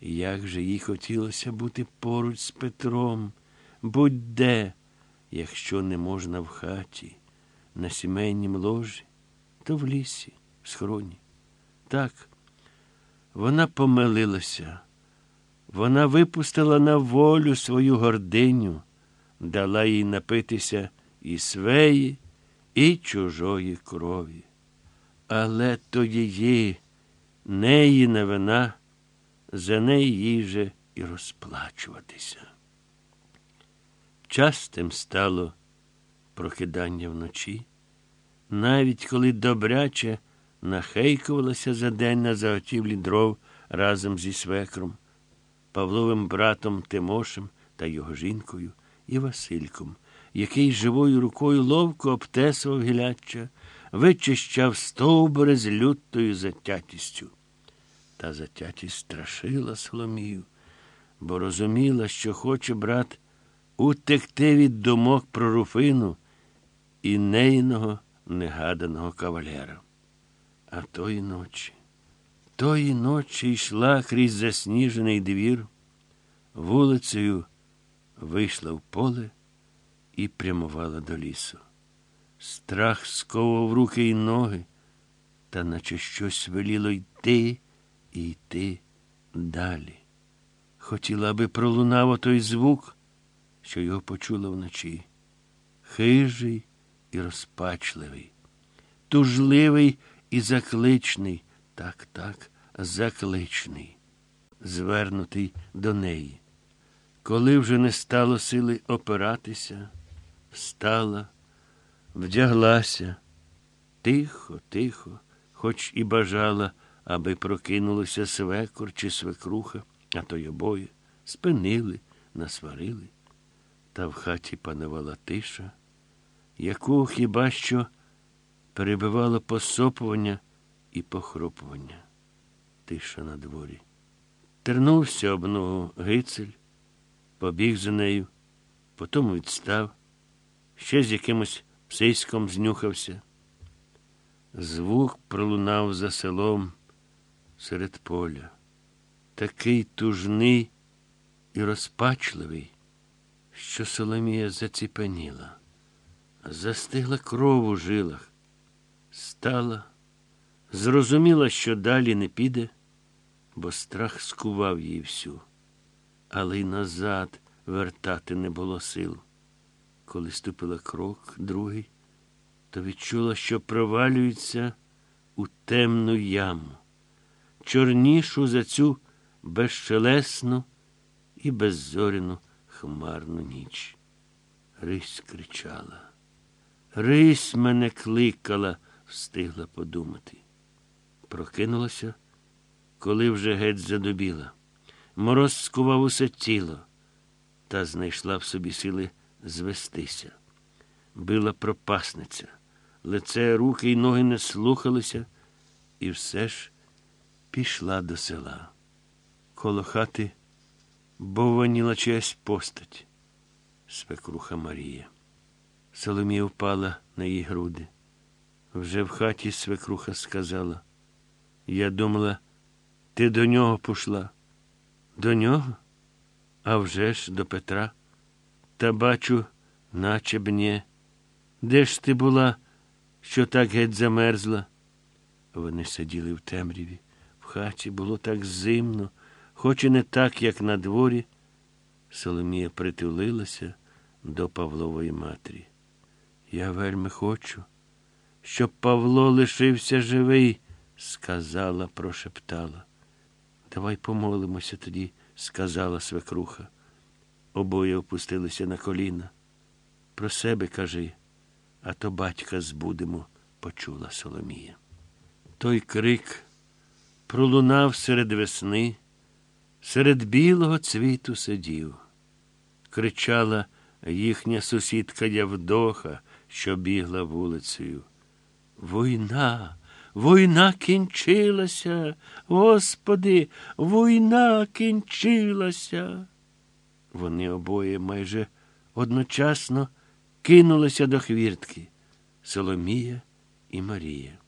Як же їй хотілося бути поруч з Петром, будь-де, якщо не можна в хаті, на сімейнім ложі, то в лісі, в схроні. Так, вона помилилася. Вона випустила на волю свою гординю, дала їй напитися і свеї, і чужої крові. Але то її, неї не вина, за неї їй же і розплачуватися. Частим стало прокидання вночі, навіть коли добряче нахейкувалася за день на заготівлі дров разом зі свекром, Павловим братом Тимошем та його жінкою і Васильком, який живою рукою ловко обтесував гіляччя, вичищав стовбури з лютою затятістю. Та затятість страшила Соломію, бо розуміла, що хоче брат утекти від думок про Руфину і нейного негаданого кавалера. А тої ночі, тої ночі йшла крізь засніжений двір, вулицею вийшла в поле і прямувала до лісу. Страх сковував руки й ноги, та наче щось веліло йти і йти далі. Хотіла, аби пролунав отой звук, що його почула вночі. Хижий і розпачливий, тужливий і закличний, так, так, закличний, звернутий до неї. Коли вже не стало сили опиратися, встала, вдяглася, тихо, тихо, хоч і бажала, аби прокинулося свекор чи свекруха, а то й обоє, спинили, насварили. Та в хаті панувала тиша, яку хіба що перебивало посопування і похропування. Тиша на дворі. Тернувся об ногу гицель, побіг за нею, потім відстав, ще з якимось псиськом знюхався. Звук пролунав за селом серед поля, такий тужний і розпачливий, що Соломія заціпеніла, застигла кров у жилах, стала, зрозуміла, що далі не піде, бо страх скував її всю, але й назад вертати не було сил. Коли ступила крок другий, то відчула, що провалюється у темну яму, чорнішу за цю безшелесну і беззоряну хмарну ніч. Рись кричала. Рись мене кликала, встигла подумати. Прокинулася, коли вже геть задобіла. Мороз скував усе тіло, та знайшла в собі сили звестися. Била пропасниця, лице, руки й ноги не слухалися, і все ж пішла до села. Коло хати бованіла чиясь постать. Свекруха Марія. Соломія впала на її груди. Вже в хаті свекруха сказала. Я думала, ти до нього пішла. До нього? А вже ж до Петра. Та бачу, наче б не. Де ж ти була, що так геть замерзла? Вони сиділи в темряві. Хаті було так зимно, хоч і не так, як на дворі. Соломія притулилася до Павлової матері. Я вельми хочу, щоб Павло лишився живий, сказала, прошептала. Давай помолимося тоді, сказала свекруха. Обоє опустилися на коліна. Про себе кажи, а то батька збудемо, почула Соломія. Той крик пролунав серед весни, серед білого цвіту сидів. Кричала їхня сусідка Явдоха, що бігла вулицею. Війна, війна кінчилася, Господи, війна кінчилася. Вони обоє майже одночасно кинулися до хвіртки Соломія і Марія.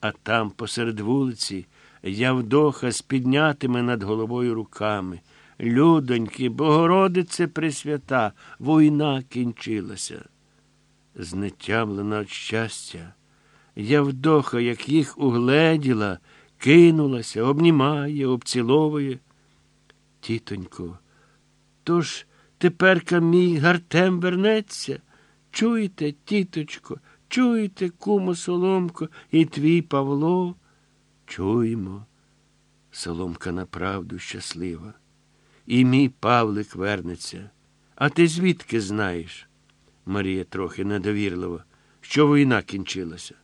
А там, посеред вулиці, Явдоха з піднятими над головою руками. Людоньки, Богородице Пресвята, війна кінчилася. Знетямлена від щастя, Явдоха, як їх угледіла, кинулася, обнімає, обціловує. Тітонько, тож теперка мій Гартем вернеться. Чуєте, тіточко, чуєте, кумо Соломко, і твій Павло? Чуємо. Соломка направду щаслива. І мій Павлик вернеться. А ти звідки знаєш? Марія трохи недовірлива, що війна кінчилася.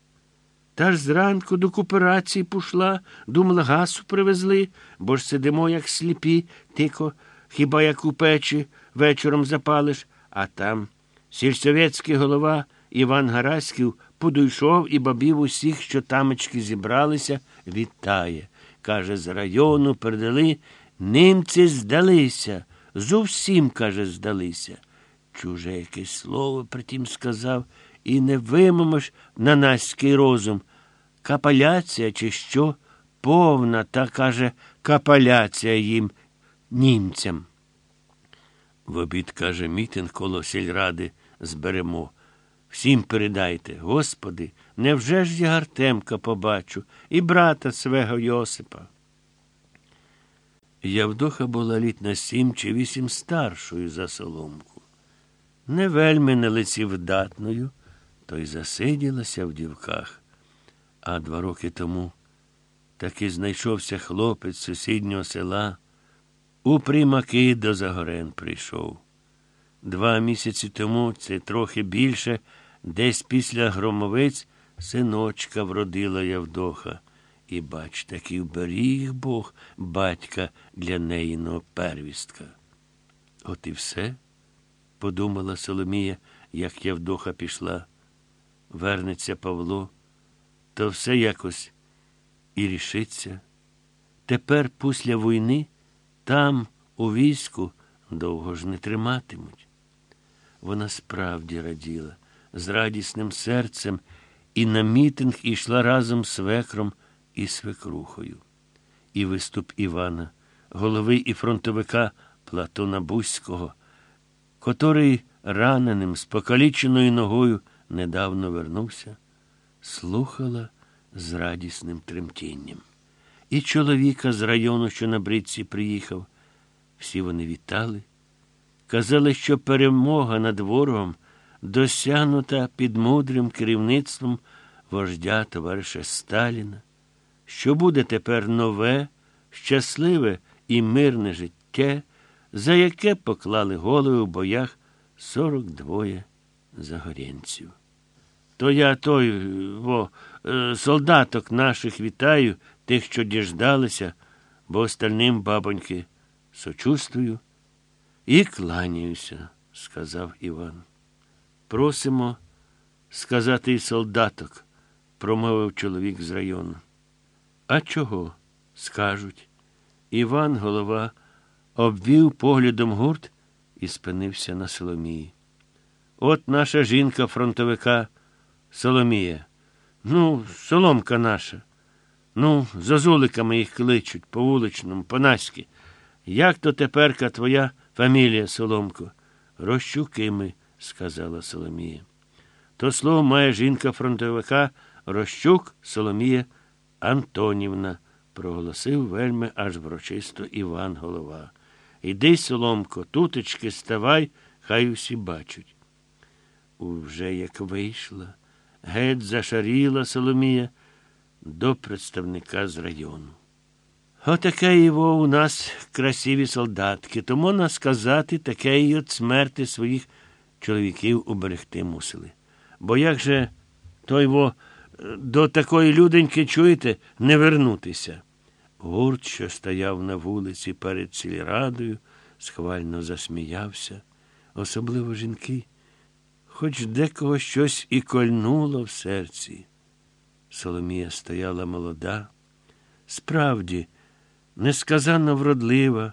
Та ж зранку до кооперації пішла, думала, гасу привезли, бо ж сидимо, як сліпі, тихо, хіба як у печі вечором запалиш, а там сільсовєтський голова Іван Гараськів подійшов і бабів усіх, що тамечки зібралися, вітає. Каже, з району передали, німці здалися. Зовсім, каже, здалися. Чуже якесь слово притім сказав, і не вимомиш на наський розум. Капаляція, чи що? Повна, та, каже, капаляція їм, німцям. В обід, каже, мітинг коло сільради зберемо. Всім передайте, Господи, невже ж я Артемка побачу і брата свого Йосипа? Явдоха була літ на сім чи вісім старшою за соломку. Не вельми на лиці вдатною, то й засиділася в дівках. А два роки тому таки знайшовся хлопець сусіднього села. У примаки до Загорен прийшов. Два місяці тому, це трохи більше, десь після громовиць синочка вродила Явдоха. І бач, таки вберіг Бог батька для неїного первістка. От і все, подумала Соломія, як Явдоха пішла. Вернеться Павло, то все якось і рішиться. Тепер, після війни, там, у війську, довго ж не триматимуть. Вона справді раділа, з радісним серцем, і на мітинг ішла разом з векром і свекрухою. І виступ Івана, голови і фронтовика Платона Бузького, котрий раненим з покаліченою ногою недавно вернувся, слухала з радісним тремтінням. І чоловіка з району, що на брідці приїхав, всі вони вітали, казали, що перемога над ворогом досягнута під мудрим керівництвом вождя товариша Сталіна, що буде тепер нове, щасливе і мирне життя, за яке поклали голови в боях 42 загорянців. То я той во, е, солдаток наших вітаю, тих, що діждалися, бо остальним бабоньки сочувствую і кланяюся, сказав Іван. Просимо сказати і солдаток, промовив чоловік з району. А чого? скажуть. Іван, голова, обвів поглядом гурт і спинився на Соломії. От наша жінка фронтовика Соломія. Ну, соломка наша. Ну, зозуликами їх кличуть по вуличному, по наськи. Як то теперка твоя фамілія, Соломко? Рощуки ми, сказала Соломія. То слово має жінка фронтовика Рощук Соломія Антонівна, проголосив вельми аж врочисто Іван голова. Іди, Соломко, тутечки ставай, хай усі бачать. Уже як вийшла, геть зашаріла Соломія до представника з району. Отаке його у нас красиві солдатки, то можна сказати, таке й от смерти своїх чоловіків уберегти мусили. Бо як же той во до такої люденьки, чуєте, не вернутися? Гурт, що стояв на вулиці перед сільрадою, схвально засміявся, особливо жінки, хоч декого щось і кольнуло в серці. Соломія стояла молода, справді, несказанно вродлива,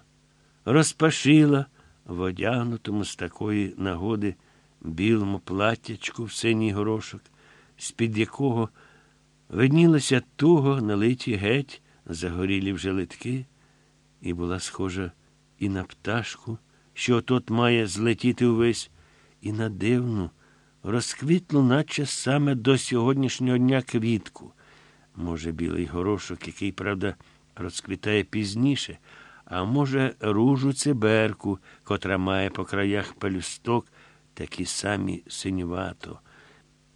розпашила в одягнутому з такої нагоди білому платтячку в синій горошок, з-під якого виднілися туго налиті геть загорілі вже литки, і була схожа і на пташку, що отот має злетіти увесь, і на дивну, розквітлу, наче саме до сьогоднішнього дня квітку. Може, білий горошок, який, правда, розквітає пізніше, а може, ружу циберку, котра має по краях пелюсток такі самі синювато,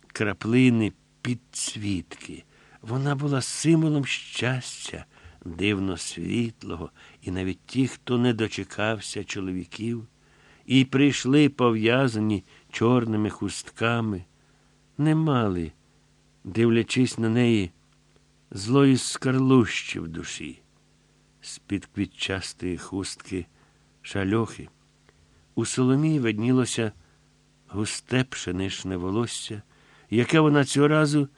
краплини підцвітки. Вона була символом щастя, дивно світлого, і навіть ті, хто не дочекався чоловіків, і прийшли пов'язані чорними хустками, не мали, дивлячись на неї, злої скарлущі в душі. З-під квітчастої хустки шальохи. У Соломії виднілося густе пшеничне волосся, яке вона цього разу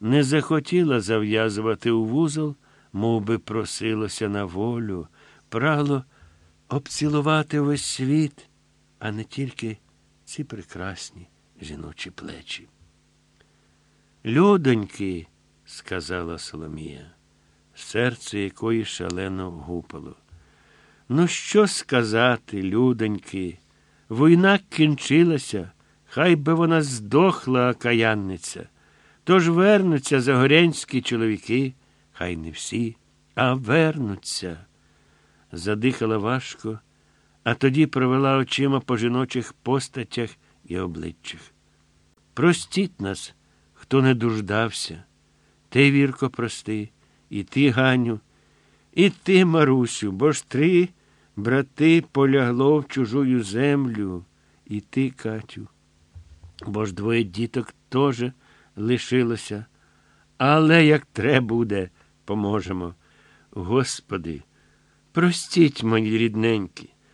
не захотіла зав'язувати у вузол, мов би просилося на волю, прагло обцілувати весь світ, а не тільки ці прекрасні жіночі плечі. Людоньки, сказала Соломія, серце якої шалено гупало. Ну, що сказати, людоньки? Війна кінчилася, хай би вона здохла, окаянниця. Тож вернуться загорянські чоловіки, хай не всі, а вернуться. Задихала важко, а тоді провела очима по жіночих постатях і обличчях. Простіть нас, хто не дуждався. Ти, Вірко, прости, і ти, Ганю, і ти, Марусю, бо ж три брати полягло в чужую землю, і ти, Катю, бо ж двоє діток теж лишилося. Але як треба буде, поможемо. Господи, простіть, мої рідненькі.